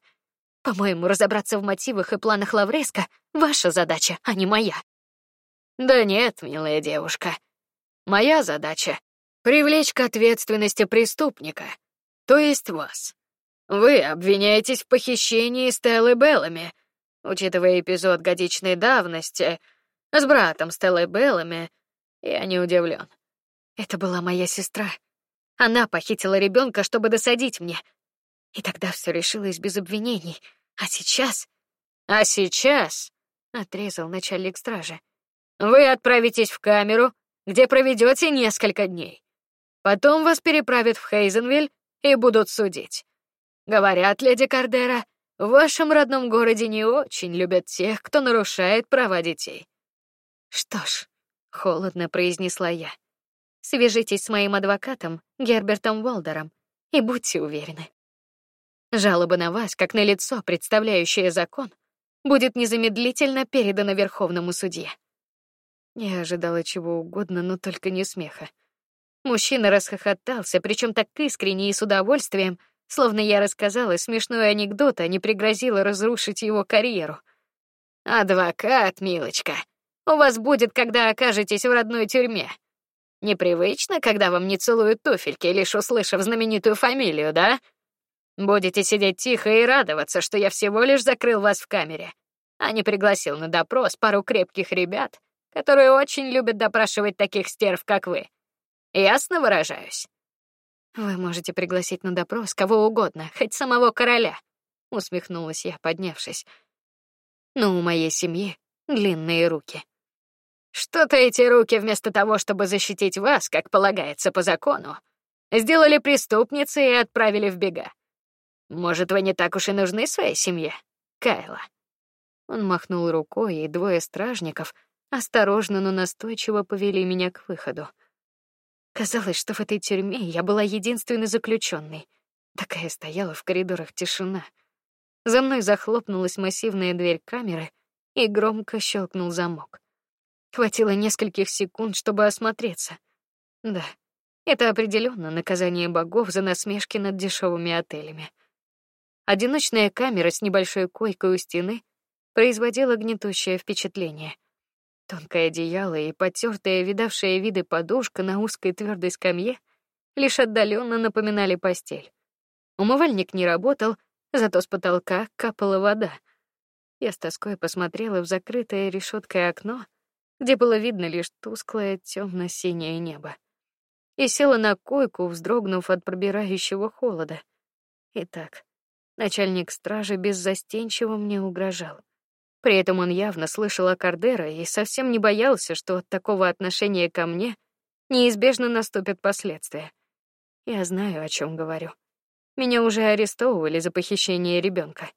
По-моему, разобраться в мотивах и планах Лавреска ваша задача, а не моя. Да нет, милая девушка. Моя задача привлечь к ответственности преступника, то есть вас. Вы обвиняетесь в похищении Стеллы Беллами. Учитывая эпизод годичной давности с братом Стеллы Беллами, я не удивлен. Это была моя сестра. Она похитила ребенка, чтобы досадить мне. И тогда все решилось без обвинений. А сейчас... А сейчас, отрезал начальник стражи. Вы отправитесь в камеру, где проведете несколько дней. Потом вас переправят в Хейзенвиль и будут судить. Говорят, леди Кардера, в вашем родном городе не очень любят тех, кто нарушает права детей. Что ж, холодно произнесла я. Свяжитесь с моим адвокатом Гербертом Волдером и будьте уверены, жалоба на вас, как на лицо, представляющее закон, будет незамедлительно передана Верховному судье. Я ожидала чего угодно, но только не смеха. Мужчина расхохотался, причем так искренне и с удовольствием, словно я рассказала смешной анекдот, а не пригрозила разрушить его карьеру. Адвокат, милочка, у вас будет, когда окажетесь в родной тюрьме. Непривычно, когда вам не целуют туфельки, лишь услышав знаменитую фамилию, да? Будете сидеть тихо и радоваться, что я всего лишь закрыл вас в камере, а не пригласил на допрос пару крепких ребят, которые очень любят допрашивать таких стерв, как вы. Ясно выражаюсь? Вы можете пригласить на допрос кого угодно, хоть самого короля, усмехнулась я, поднявшись. Но у моей семьи длинные руки. Что-то эти руки вместо того, чтобы защитить вас, как полагается по закону, сделали преступницей и отправили в бега. Может, вы не так уж и нужны своей семье, Кайла? Он махнул рукой, и двое стражников осторожно, но настойчиво повели меня к выходу. Казалось, что в этой тюрьме я была единственной заключенной. Такая стояла в коридорах тишина. За мной захлопнулась массивная дверь камеры и громко щелкнул замок. Хватило нескольких секунд, чтобы осмотреться. Да, это определенно наказание богов за насмешки над дешевыми отелями. Одиночная камера с небольшой койкой у стены производила гнетущее впечатление. Тонкое одеяло и потертая, видавшая виды подушка на узкой твердой скамье лишь отдаленно напоминали постель. Умывальник не работал, зато с потолка капала вода. Я с тоской посмотрела в закрытое решеткой окно где было видно лишь тусклое темно-синее небо, и села на койку, вздрогнув от пробирающего холода. Итак, начальник стражи беззастенчиво мне угрожал. При этом он явно слышал о Кардера и совсем не боялся, что от такого отношения ко мне неизбежно наступят последствия. Я знаю, о чем говорю. Меня уже арестовывали за похищение ребенка.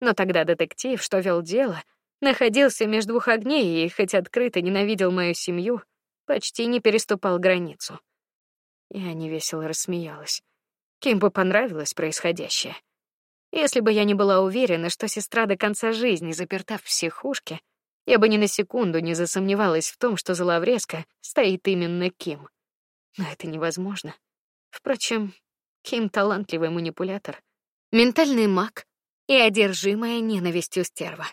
Но тогда детектив, что вел дело, находился между двух огней и, хоть открыто ненавидел мою семью, почти не переступал границу. Я невесело рассмеялась. Кем бы понравилось происходящее. Если бы я не была уверена, что сестра до конца жизни заперта в психушке, я бы ни на секунду не засомневалась в том, что за Лавреска стоит именно Ким. Но это невозможно. Впрочем, Ким талантливый манипулятор, ментальный маг и одержимая ненавистью стерва.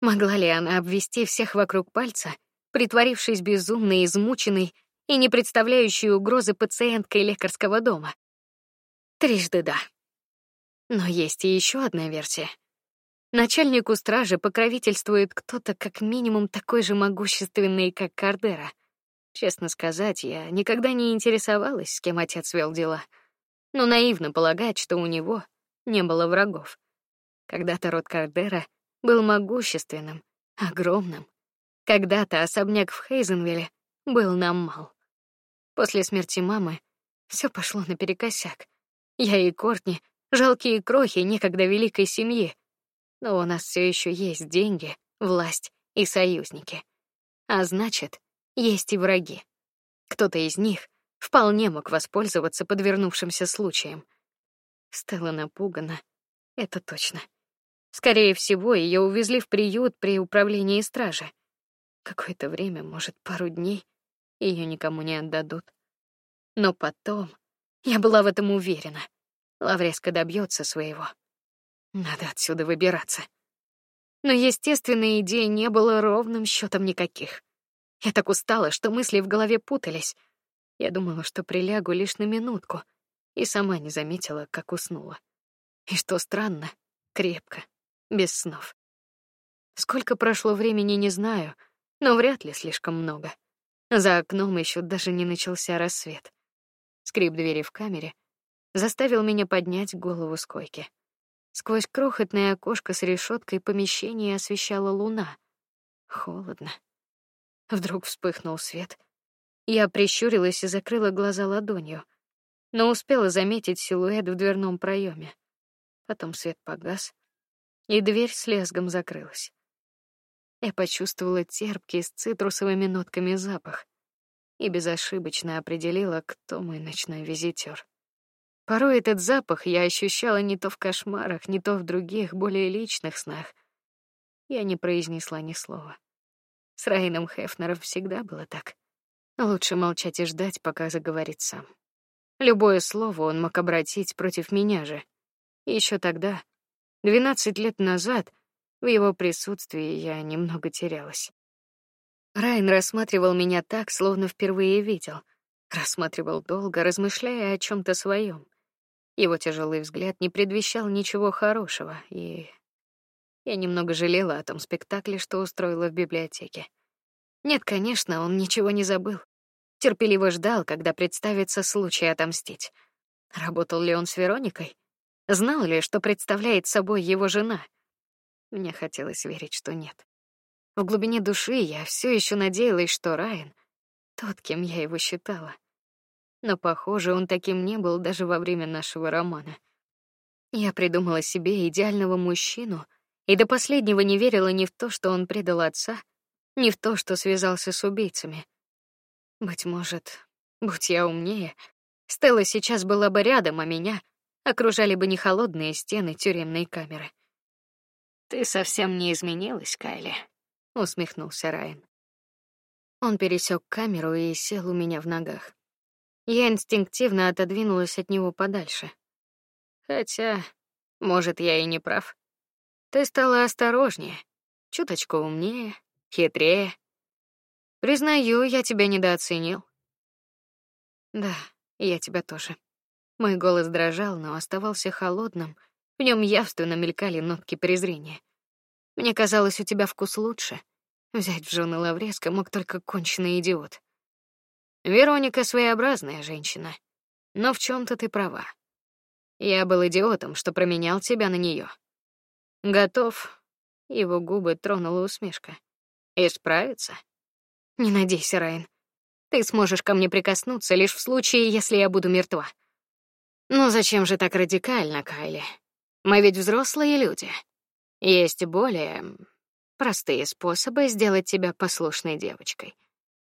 Могла ли она обвести всех вокруг пальца, притворившись безумной, измученной и не представляющей угрозы пациенткой лекарского дома? Трижды да. Но есть и еще одна версия. Начальнику стражи покровительствует кто-то как минимум такой же могущественный, как Кардера. Честно сказать, я никогда не интересовалась, с кем отец вел дела, но наивно полагать, что у него не было врагов. Когда-то род Кардера был могущественным, огромным. Когда-то особняк в Хейзенвилле был нам мал. После смерти мамы все пошло наперекосяк. Я и Кортни жалкие крохи некогда великой семьи, но у нас все еще есть деньги, власть и союзники. А значит, есть и враги. Кто-то из них вполне мог воспользоваться подвернувшимся случаем. Стелла напугана, это точно. Скорее всего, ее увезли в приют при управлении стражи. Какое-то время, может, пару дней, ее никому не отдадут. Но потом, я была в этом уверена, Лавреска добьется своего. Надо отсюда выбираться. Но естественной идеи не было ровным счетом никаких. Я так устала, что мысли в голове путались. Я думала, что прилягу лишь на минутку, и сама не заметила, как уснула. И что странно, крепко, без снов. Сколько прошло времени, не знаю, но вряд ли слишком много. За окном еще даже не начался рассвет. Скрип двери в камере заставил меня поднять голову с койки. Сквозь крохотное окошко с решеткой помещение освещала луна. Холодно. Вдруг вспыхнул свет. Я прищурилась и закрыла глаза ладонью, но успела заметить силуэт в дверном проеме. Потом свет погас, и дверь с лязгом закрылась. Я почувствовала терпкий с цитрусовыми нотками запах и безошибочно определила, кто мой ночной визитер. Порой этот запах я ощущала не то в кошмарах, не то в других, более личных снах. Я не произнесла ни слова. С Райном Хефнером всегда было так. Лучше молчать и ждать, пока заговорит сам. Любое слово он мог обратить против меня же. Еще тогда, двенадцать лет назад, в его присутствии я немного терялась. Райн рассматривал меня так, словно впервые видел. Рассматривал долго, размышляя о чем то своем. Его тяжелый взгляд не предвещал ничего хорошего, и я немного жалела о том спектакле, что устроила в библиотеке. Нет, конечно, он ничего не забыл. Терпеливо ждал, когда представится случай отомстить. Работал ли он с Вероникой? Знал ли, что представляет собой его жена? Мне хотелось верить, что нет. В глубине души я все еще надеялась, что Райан тот, кем я его считала. Но, похоже, он таким не был даже во время нашего романа. Я придумала себе идеального мужчину и до последнего не верила ни в то, что он предал отца, ни в то, что связался с убийцами. Быть может, будь я умнее, Стелла сейчас была бы рядом, а меня окружали бы не холодные стены тюремной камеры. Ты совсем не изменилась, Кайли, усмехнулся Райан. Он пересек камеру и сел у меня в ногах. Я инстинктивно отодвинулась от него подальше. Хотя, может, я и не прав. Ты стала осторожнее, чуточку умнее, хитрее. Признаю, я тебя недооценил. Да, я тебя тоже. Мой голос дрожал, но оставался холодным, в нем явственно мелькали нотки презрения. Мне казалось, у тебя вкус лучше. Взять в жены Лавреска мог только конченый идиот. Вероника своеобразная женщина, но в чем-то ты права. Я был идиотом, что променял тебя на нее. Готов. Его губы тронула усмешка. Исправиться? Не надейся, Райан. Ты сможешь ко мне прикоснуться лишь в случае, если я буду мертва. Но зачем же так радикально, Кайли? Мы ведь взрослые люди. Есть более простые способы сделать тебя послушной девочкой.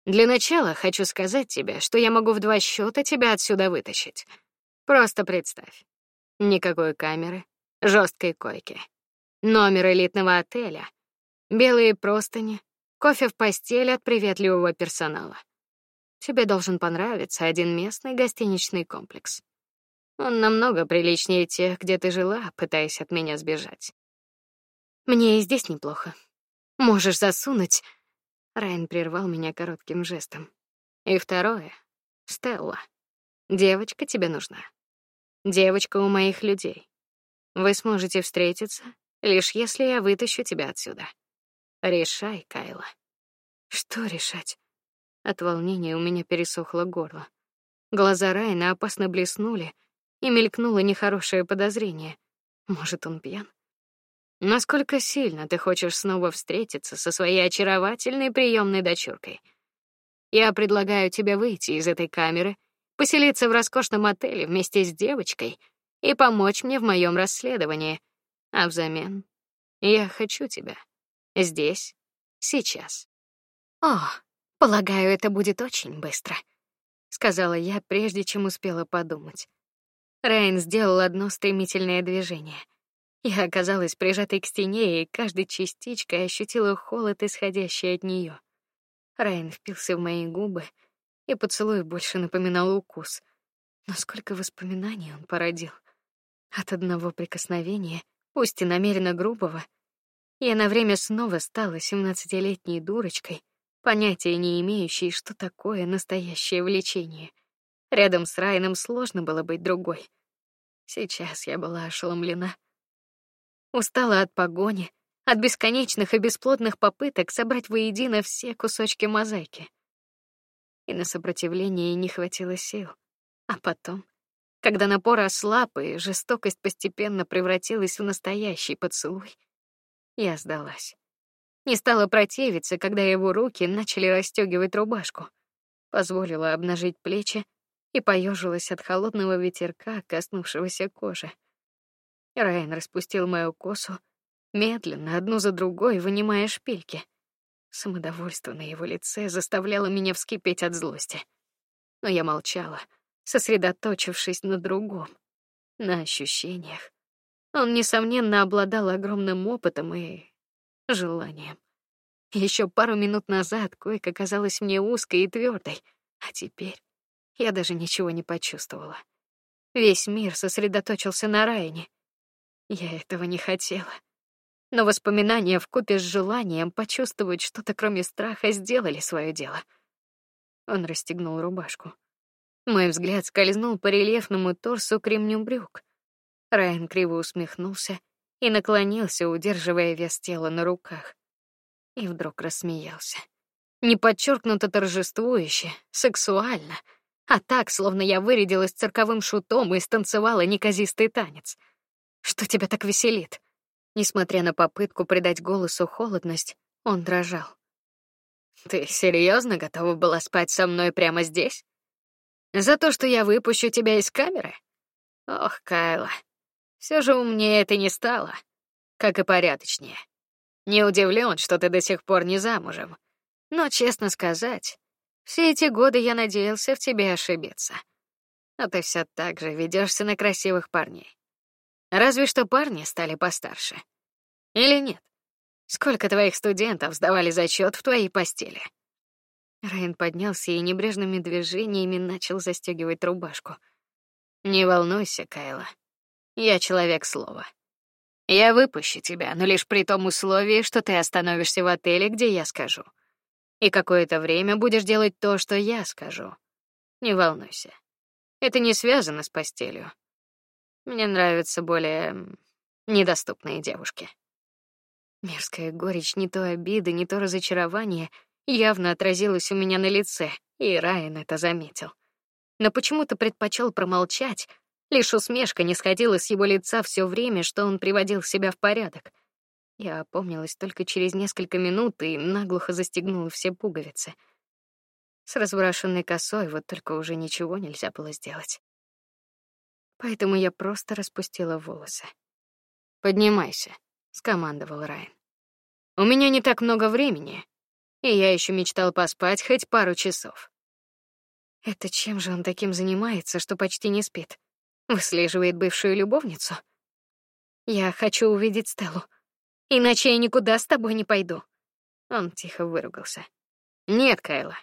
Для начала хочу сказать тебе, что я могу в два счета тебя отсюда вытащить. Просто представь. Никакой камеры, жесткой койки, номер элитного отеля, белые простыни, кофе в постели от приветливого персонала. Тебе должен понравиться один местный гостиничный комплекс. Он намного приличнее тех, где ты жила, пытаясь от меня сбежать. Мне и здесь неплохо. Можешь засунуть. Райан прервал меня коротким жестом. И второе. Стелла. Девочка тебе нужна. Девочка у моих людей. Вы сможете встретиться, лишь если я вытащу тебя отсюда. Решай, Кайла. Что решать? От волнения у меня пересохло горло. Глаза Райна опасно блеснули, и мелькнуло нехорошее подозрение. Может, он пьян? Насколько сильно ты хочешь снова встретиться со своей очаровательной приемной дочуркой? Я предлагаю тебе выйти из этой камеры, поселиться в роскошном отеле вместе с девочкой и помочь мне в моем расследовании. А взамен я хочу тебя здесь, сейчас. О, полагаю, это будет очень быстро, сказала я, прежде чем успела подумать. Райан сделал одно стремительное движение. Я оказалась прижатой к стене, и каждой частичкой ощутила холод, исходящий от нее. Райан впился в мои губы, и поцелуй больше напоминал укус. Но сколько воспоминаний он породил. От одного прикосновения пусть и намеренно грубого, я на время снова стала семнадцатилетней дурочкой, понятия не имеющей, что такое настоящее влечение. Рядом с Райаном сложно было быть другой. Сейчас я была ошеломлена. Устала от погони, от бесконечных и бесплодных попыток собрать воедино все кусочки мозаики. И на сопротивление не хватило сил. А потом, когда напор ослаб и жестокость постепенно превратилась в настоящий поцелуй, я сдалась. Не стала противиться, когда его руки начали расстегивать рубашку. Позволила обнажить плечи и поежилась от холодного ветерка, коснувшегося кожи. Райан распустил мою косу, медленно, одну за другой, вынимая шпильки. Самодовольство на его лице заставляло меня вскипеть от злости. Но я молчала, сосредоточившись на другом, на ощущениях. Он несомненно обладал огромным опытом и желанием. Еще пару минут назад койка казалась мне узкой и твердой, а теперь я даже ничего не почувствовала. Весь мир сосредоточился на Райане. Я этого не хотела. Но воспоминания в купе с желанием почувствовать что-то кроме страха сделали свое дело. Он расстегнул рубашку. Мой взгляд скользнул по рельефному торсу к ремню брюк. Райан криво усмехнулся и наклонился, удерживая вес тела на руках. И вдруг рассмеялся. Не подчеркнуто торжествующе, сексуально, а так, словно я вырядилась цирковым шутом и станцевала неказистый танец. Что тебя так веселит? Несмотря на попытку придать голосу холодность, он дрожал. Ты серьезно готова была спать со мной прямо здесь? За то, что я выпущу тебя из камеры? Ох, Кайла, все же умнее ты не стала, как и порядочнее. Не удивлен, что ты до сих пор не замужем. Но, честно сказать, все эти годы я надеялся в тебе ошибиться. А ты все так же ведешься на красивых парней. Разве что парни стали постарше. Или нет? Сколько твоих студентов сдавали зачет в твоей постели? Райан поднялся и небрежными движениями начал застегивать рубашку. Не волнуйся, Кайла. Я человек слова. Я выпущу тебя, но лишь при том условии, что ты остановишься в отеле, где я скажу. И какое-то время будешь делать то, что я скажу. Не волнуйся. Это не связано с постелью. Мне нравятся более недоступные девушки. Мерзкая горечь не то обиды, не то разочарование явно отразилась у меня на лице, и Райан это заметил. Но почему-то предпочел промолчать, лишь усмешка не сходила с его лица все время, что он приводил себя в порядок. Я опомнилась только через несколько минут и наглухо застегнула все пуговицы. С разброшенной косой вот только уже ничего нельзя было сделать поэтому я просто распустила волосы. Поднимайся, скомандовал Райан. У меня не так много времени, и я еще мечтал поспать хоть пару часов. Это чем же он таким занимается, что почти не спит? Выслеживает бывшую любовницу? Я хочу увидеть Стеллу, иначе я никуда с тобой не пойду. Он тихо выругался. Нет, Кайла.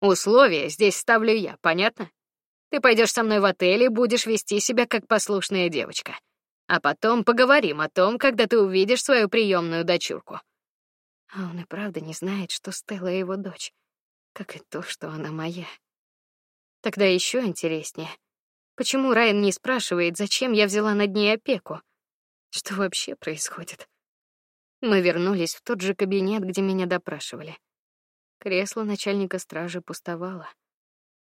Условия здесь ставлю я, понятно? Ты пойдешь со мной в отель и будешь вести себя как послушная девочка. А потом поговорим о том, когда ты увидишь свою приемную дочурку. А он и правда не знает, что Стелла его дочь, как и то, что она моя. Тогда еще интереснее. Почему Райан не спрашивает, зачем я взяла над ней опеку? Что вообще происходит? Мы вернулись в тот же кабинет, где меня допрашивали. Кресло начальника стражи пустовало.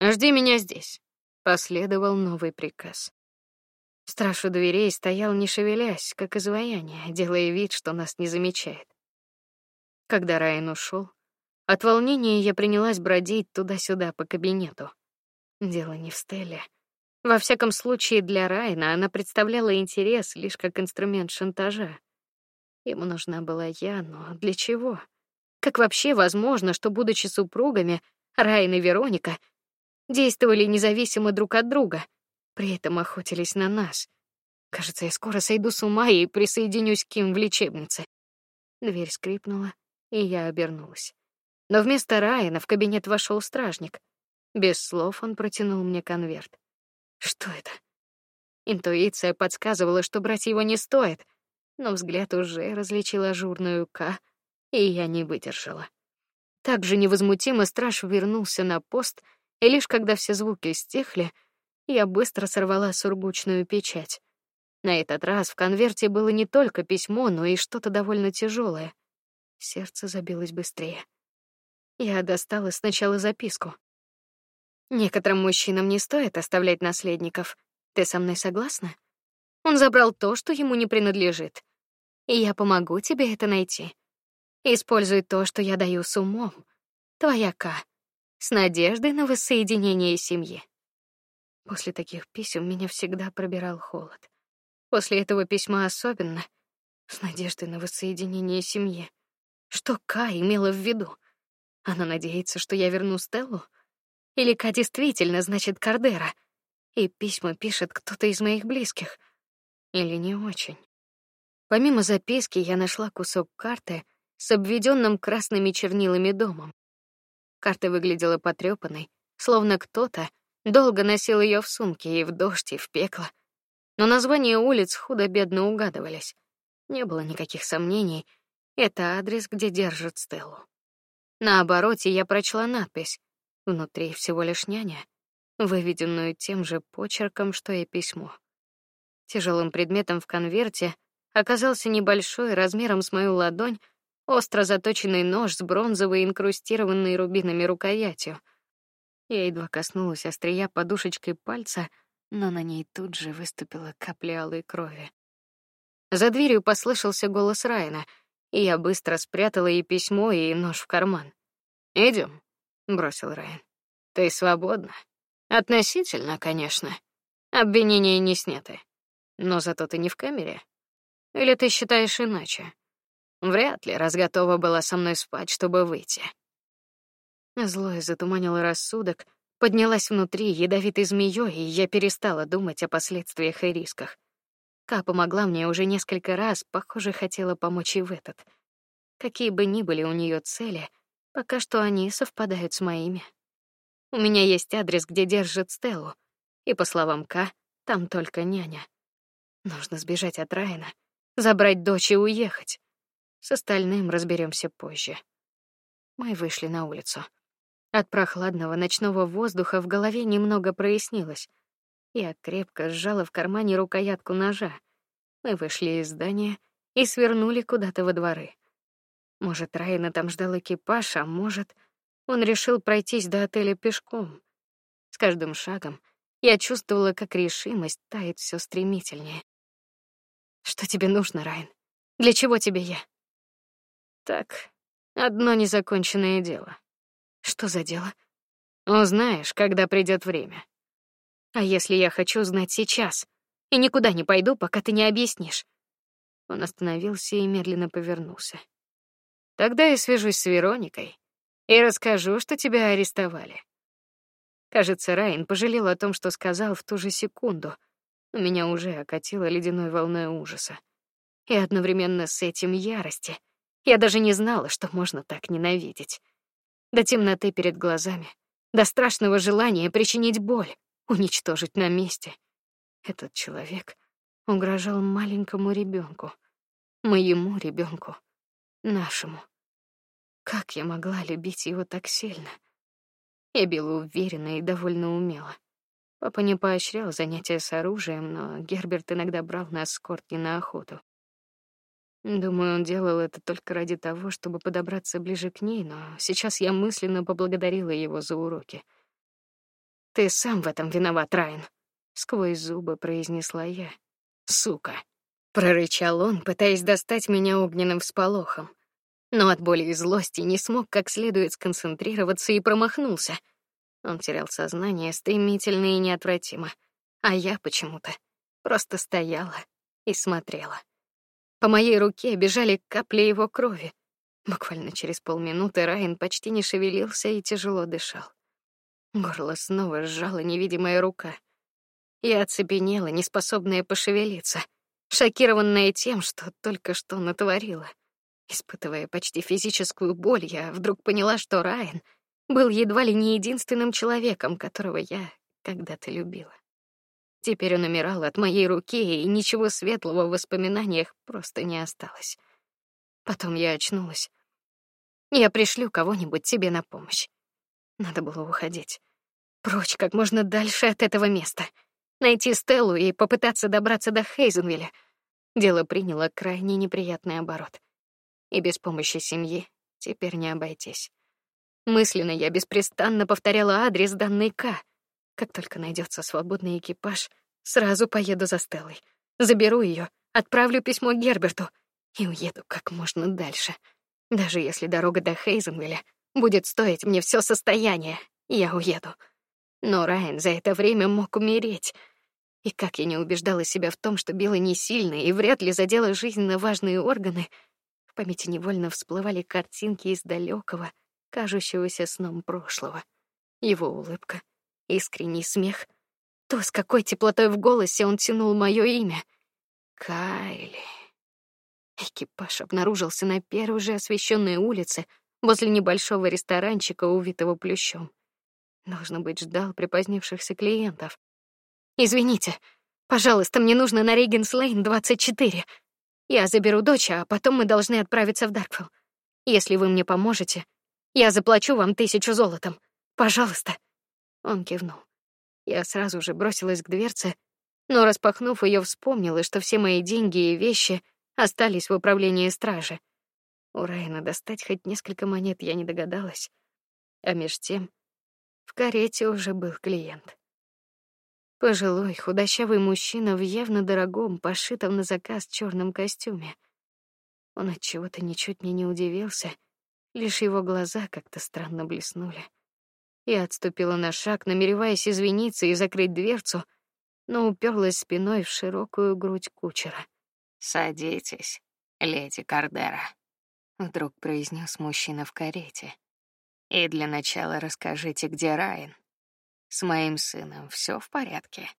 Жди меня здесь. Последовал новый приказ. Страж у дверей стоял не шевелясь, как изваяние, делая вид, что нас не замечает. Когда Райан ушел, от волнения я принялась бродить туда-сюда по кабинету. Дело не в Стелле. Во всяком случае, для Райана она представляла интерес лишь как инструмент шантажа. Ему нужна была я, но для чего? Как вообще возможно, что будучи супругами, Райан и Вероника действовали независимо друг от друга, при этом охотились на нас. Кажется, я скоро сойду с ума и присоединюсь к Ким в лечебнице. Дверь скрипнула, и я обернулась. Но вместо Райана в кабинет вошел стражник. Без слов он протянул мне конверт. Что это? Интуиция подсказывала, что брать его не стоит, но взгляд уже различил ажурную К, и я не выдержала. Также невозмутимо страж вернулся на пост, и лишь когда все звуки стихли, я быстро сорвала сургучную печать. На этот раз в конверте было не только письмо, но и что-то довольно тяжелое. Сердце забилось быстрее. Я достала сначала записку. Некоторым мужчинам не стоит оставлять наследников. Ты со мной согласна? Он забрал то, что ему не принадлежит. И я помогу тебе это найти. Используй то, что я даю с умом. Твоя К. С надеждой на воссоединение семьи. После таких писем меня всегда пробирал холод. После этого письма особенно, с надеждой на воссоединение семьи. Что Ка имела в виду? Она надеется, что я верну Стеллу? Или Ка действительно значит Кардера? И письма пишет кто-то из моих близких? Или не очень? Помимо записки я нашла кусок карты с обведенным красными чернилами домом. Карта выглядела потрепанной, словно кто-то долго носил ее в сумке и в дождь, и в пекло. Но названия улиц худо-бедно угадывались. Не было никаких сомнений, это адрес, где держат Стеллу. На обороте я прочла надпись: внутри всего лишь няня, выведенную тем же почерком, что и письмо. Тяжелым предметом в конверте оказался небольшой, размером с мою ладонь, остро заточенный нож с бронзовой инкрустированной рубинами рукоятью. Я едва коснулась острия подушечкой пальца, но на ней тут же выступила капля алой крови. За дверью послышался голос Райана, и я быстро спрятала и письмо, и нож в карман. Идем, бросил Райан. Ты свободна. Относительно, конечно. Обвинения не сняты. Но зато ты не в камере. Или ты считаешь иначе? Вряд ли раз готова была со мной спать, чтобы выйти. Злое затуманило рассудок, поднялась внутри ядовитой змеей, и я перестала думать о последствиях и рисках. Ка помогла мне уже несколько раз, похоже, хотела помочь и в этот. Какие бы ни были у нее цели, пока что они совпадают с моими. У меня есть адрес, где держит Стеллу, и по словам Ка, там только няня. Нужно сбежать от Райна, забрать дочь и уехать. С остальным разберемся позже. Мы вышли на улицу. От прохладного ночного воздуха в голове немного прояснилось. Я крепко сжала в кармане рукоятку ножа. Мы вышли из здания и свернули куда-то во дворы. Может, Райна там ждал экипаж, а может, он решил пройтись до отеля пешком. С каждым шагом я чувствовала, как решимость тает все стремительнее. Что тебе нужно, Райн? Для чего тебе я? Так, одно незаконченное дело. Что за дело? Узнаешь, когда придет время. А если я хочу знать сейчас и никуда не пойду, пока ты не объяснишь? Он остановился и медленно повернулся. Тогда я свяжусь с Вероникой и расскажу, что тебя арестовали. Кажется, Райан пожалел о том, что сказал в ту же секунду. Меня уже окатило ледяной волной ужаса и одновременно с этим ярости. Я даже не знала, что можно так ненавидеть. До темноты перед глазами, до страшного желания причинить боль, уничтожить на месте. Этот человек угрожал маленькому ребенку, моему ребенку, нашему. Как я могла любить его так сильно? Я била уверенно и довольно умело. Папа не поощрял занятия с оружием, но Герберт иногда брал нас с Кортни на охоту. Думаю, он делал это только ради того, чтобы подобраться ближе к ней, но сейчас я мысленно поблагодарила его за уроки. Ты сам в этом виноват, Райан, сквозь зубы произнесла я. Сука, прорычал он, пытаясь достать меня огненным всполохом. Но от боли и злости не смог как следует сконцентрироваться и промахнулся. Он терял сознание стремительно и неотвратимо, а я почему-то просто стояла и смотрела. По моей руке бежали капли его крови. Буквально через полминуты Райан почти не шевелился и тяжело дышал. Горло снова сжала невидимая рука. Я оцепенела, неспособная пошевелиться, шокированная тем, что только что натворила. Испытывая почти физическую боль, я вдруг поняла, что Райан был едва ли не единственным человеком, которого я когда-то любила. Теперь он умирал от моей руки, и ничего светлого в воспоминаниях просто не осталось. Потом я очнулась. Я пришлю кого-нибудь тебе на помощь. Надо было уходить. Прочь как можно дальше от этого места. Найти Стеллу и попытаться добраться до Хейзенвилля. Дело приняло крайне неприятный оборот. И без помощи семьи теперь не обойтись. Мысленно я беспрестанно повторяла адрес данной К. Как только найдется свободный экипаж, сразу поеду за Стеллой. Заберу ее, отправлю письмо Герберту и уеду как можно дальше. Даже если дорога до Хейзенвилля будет стоить мне все состояние, я уеду. Но Райан за это время мог умереть. И как я не убеждала себя в том, что Билла не сильная и вряд ли задела жизненно важные органы, в памяти невольно всплывали картинки из далекого, кажущегося сном прошлого. Его улыбка, искренний смех, то, с какой теплотой в голосе он тянул мое имя. Кайли. Экипаж обнаружился на первой же освещенной улице возле небольшого ресторанчика, увитого плющом. Должно быть, ждал припозднившихся клиентов. Извините, пожалуйста, мне нужно на Рейгенс-Лейн 24. Я заберу дочь, а потом мы должны отправиться в Даркфилл. Если вы мне поможете, я заплачу вам тысячу золотом. Пожалуйста. Он кивнул. Я сразу же бросилась к дверце, но распахнув ее, вспомнила, что все мои деньги и вещи остались в управлении стражи. У Райана достать хоть несколько монет я не догадалась. А меж тем в карете уже был клиент. Пожилой, худощавый мужчина в явно дорогом, пошитом на заказ черном костюме. Он от чего-то ничуть мне не удивился, лишь его глаза как-то странно блеснули. Я отступила на шаг, намереваясь извиниться и закрыть дверцу, но уперлась спиной в широкую грудь кучера. Садитесь, леди Кардера, вдруг произнес мужчина в карете. И для начала расскажите, где Райан. С моим сыном все в порядке.